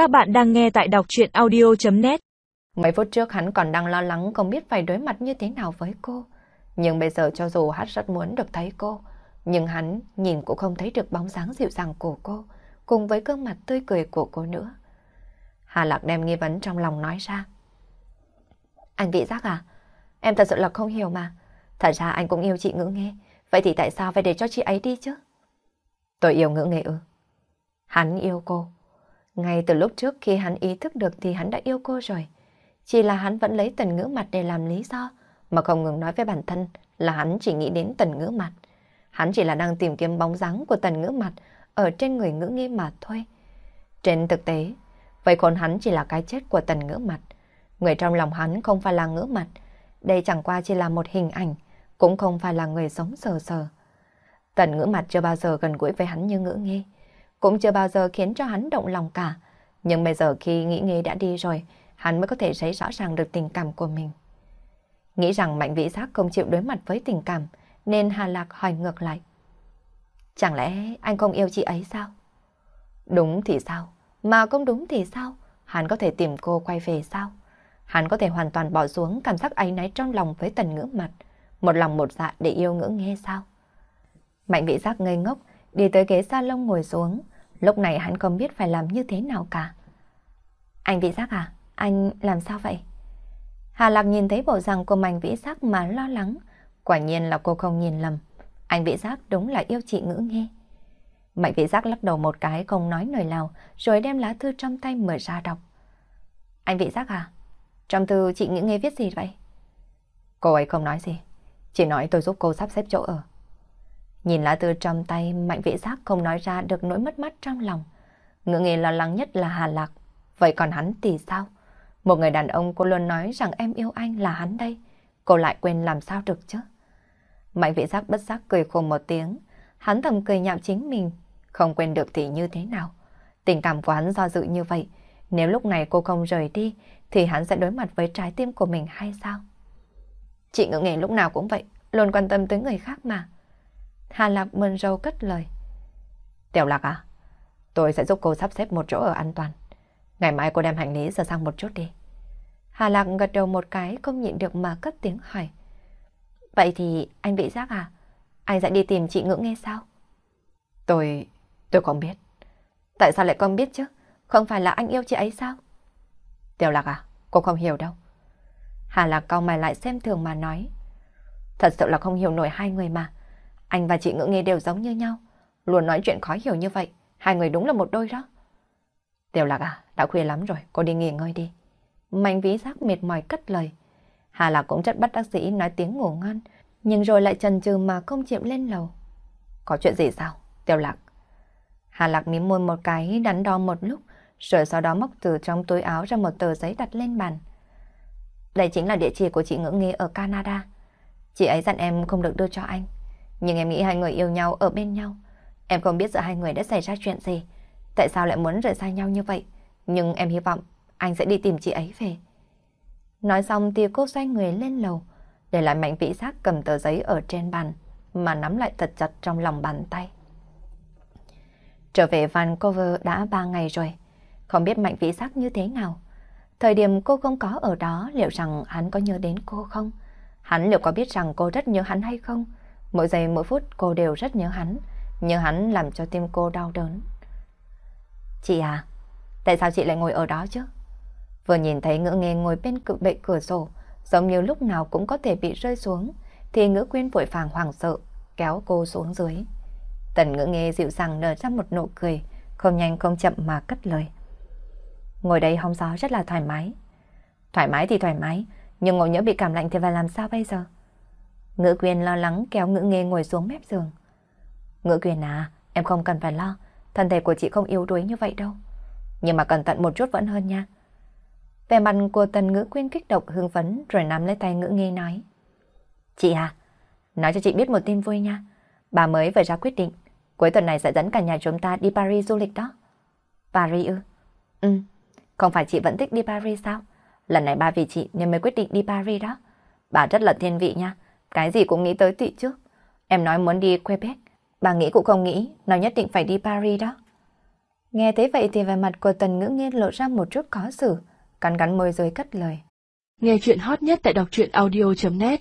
Các bạn đang nghe tại đọc chuyện audio.net Mấy phút trước hắn còn đang lo lắng không biết phải đối mặt như thế nào với cô. Nhưng bây giờ cho dù hắn rất muốn được thấy cô, nhưng hắn nhìn cũng không thấy được bóng dáng dịu dàng của cô, cùng với gương mặt tươi cười của cô nữa. Hà Lạc đem nghi vấn trong lòng nói ra. Anh bị giác à? Em thật sự là không hiểu mà. Thật ra anh cũng yêu chị ngữ nghe. Vậy thì tại sao phải để cho chị ấy đi chứ? Tôi yêu ngữ nghe ư? Hắn yêu cô. Ngay từ lúc trước khi hắn ý thức được thì hắn đã yêu cô rồi. Chỉ là hắn vẫn lấy tần ngữ mặt để làm lý do, mà không ngừng nói với bản thân là hắn chỉ nghĩ đến tần ngữ mặt. Hắn chỉ là đang tìm kiếm bóng dáng của tần ngữ mặt ở trên người ngữ nghi mà thôi. Trên thực tế, vậy còn hắn chỉ là cái chết của tần ngữ mặt. Người trong lòng hắn không phải là ngữ mặt, đây chẳng qua chỉ là một hình ảnh, cũng không phải là người sống sờ sờ. Tần ngữ mặt chưa bao giờ gần gũi với hắn như ngữ nghi cũng chưa bao giờ khiến cho hắn động lòng cả. Nhưng bây giờ khi nghĩ nghe đã đi rồi, hắn mới có thể thấy rõ ràng được tình cảm của mình. Nghĩ rằng Mạnh Vĩ Giác không chịu đối mặt với tình cảm, nên Hà Lạc hỏi ngược lại. Chẳng lẽ anh không yêu chị ấy sao? Đúng thì sao? Mà không đúng thì sao? Hắn có thể tìm cô quay về sao? Hắn có thể hoàn toàn bỏ xuống cảm giác ấy náy trong lòng với tần ngữ mặt, một lòng một dạ để yêu ngữ nghe sao? Mạnh Vĩ Giác ngây ngốc, đi tới ghế salon ngồi xuống, Lúc này hắn không biết phải làm như thế nào cả. Anh Vĩ Giác à? Anh làm sao vậy? Hà Lạc nhìn thấy bộ dạng của Mạnh Vĩ Giác mà lo lắng. Quả nhiên là cô không nhìn lầm. Anh Vĩ Giác đúng là yêu chị ngữ nghe. Mạnh Vĩ Giác lắc đầu một cái, không nói lời nào, rồi đem lá thư trong tay mở ra đọc. Anh Vĩ Giác à? Trong thư chị ngữ nghe viết gì vậy? Cô ấy không nói gì. Chỉ nói tôi giúp cô sắp xếp chỗ ở. Nhìn lá thư trong tay, Mạnh Vĩ Giác không nói ra được nỗi mất mát trong lòng. Ngựa nghề lo lắng nhất là Hà Lạc. Vậy còn hắn thì sao? Một người đàn ông cô luôn nói rằng em yêu anh là hắn đây. Cô lại quên làm sao được chứ? Mạnh Vĩ Giác bất giác cười khổ một tiếng. Hắn thầm cười nhạo chính mình. Không quên được thì như thế nào? Tình cảm của hắn do dự như vậy. Nếu lúc này cô không rời đi, thì hắn sẽ đối mặt với trái tim của mình hay sao? Chị ngựa nghề lúc nào cũng vậy, luôn quan tâm tới người khác mà. Hà Lạc mừng râu cất lời. Tiểu Lạc à, tôi sẽ giúp cô sắp xếp một chỗ ở an toàn. Ngày mai cô đem hành lý ra sang một chút đi. Hà Lạc gật đầu một cái không nhịn được mà cất tiếng hỏi. Vậy thì anh bị giác à? Anh sẽ đi tìm chị ngữ nghe sao? Tôi... tôi không biết. Tại sao lại không biết chứ? Không phải là anh yêu chị ấy sao? Tiểu Lạc à, cô không hiểu đâu. Hà Lạc cao mày lại xem thường mà nói. Thật sự là không hiểu nổi hai người mà. Anh và chị ngữ nghe đều giống như nhau. Luôn nói chuyện khó hiểu như vậy. Hai người đúng là một đôi đó. Tiểu lạc à, đã khuya lắm rồi, cô đi nghỉ ngơi đi. Mạnh ví giác mệt mỏi cất lời. Hà lạc cũng chất bắt bác sĩ nói tiếng ngủ ngon, nhưng rồi lại chần chừ mà không chịu lên lầu. Có chuyện gì sao, tiểu lạc? Hà lạc mím môi một cái đắn đo một lúc, rồi sau đó móc từ trong túi áo ra một tờ giấy đặt lên bàn. Đây chính là địa chỉ của chị ngữ nghi ở Canada. Chị ấy dặn em không được đưa cho anh. Nhưng em nghĩ hai người yêu nhau ở bên nhau. Em không biết giữa hai người đã xảy ra chuyện gì. Tại sao lại muốn rời xa nhau như vậy? Nhưng em hy vọng anh sẽ đi tìm chị ấy về. Nói xong thì cô xoay người lên lầu, để lại mạnh vĩ giác cầm tờ giấy ở trên bàn, mà nắm lại thật chặt trong lòng bàn tay. Trở về Vancouver đã ba ngày rồi, không biết mạnh vĩ giác như thế nào. Thời điểm cô không có ở đó liệu rằng hắn có nhớ đến cô không? Hắn liệu có biết rằng cô rất nhớ hắn hay không? Mỗi giây mỗi phút cô đều rất nhớ hắn, nhớ hắn làm cho tim cô đau đớn. Chị à, tại sao chị lại ngồi ở đó chứ? Vừa nhìn thấy ngữ nghe ngồi bên cự bệ cửa sổ, giống như lúc nào cũng có thể bị rơi xuống, thì ngữ quyên vội vàng hoảng sợ, kéo cô xuống dưới. Tần ngữ nghe dịu dàng nở ra một nụ cười, không nhanh không chậm mà cất lời. Ngồi đây hóng gió rất là thoải mái. Thoải mái thì thoải mái, nhưng ngồi nhỡ bị cảm lạnh thì phải làm sao bây giờ? Ngữ quyền lo lắng kéo ngữ nghề ngồi xuống mép giường. Ngữ quyền à, em không cần phải lo, thân thể của chị không yếu đuối như vậy đâu. Nhưng mà cẩn thận một chút vẫn hơn nha. Vẻ mặt của tần ngữ quyên kích động hưng phấn rồi nắm lấy tay ngữ nghi nói. Chị à, nói cho chị biết một tin vui nha. Bà mới vừa ra quyết định, cuối tuần này sẽ dẫn cả nhà chúng ta đi Paris du lịch đó. Paris ư? Ừ, không phải chị vẫn thích đi Paris sao? Lần này ba vì chị nên mới quyết định đi Paris đó. Bà rất là thiên vị nha. Cái gì cũng nghĩ tới tị trước. Em nói muốn đi Quebec, bà nghĩ cũng không nghĩ, nó nhất định phải đi Paris đó. Nghe thấy vậy thì vẻ mặt của tần ngữ nghiên lộ ra một chút khó xử, cắn cắn môi dưới cất lời. Nghe chuyện hot nhất tại đọc truyện audio.net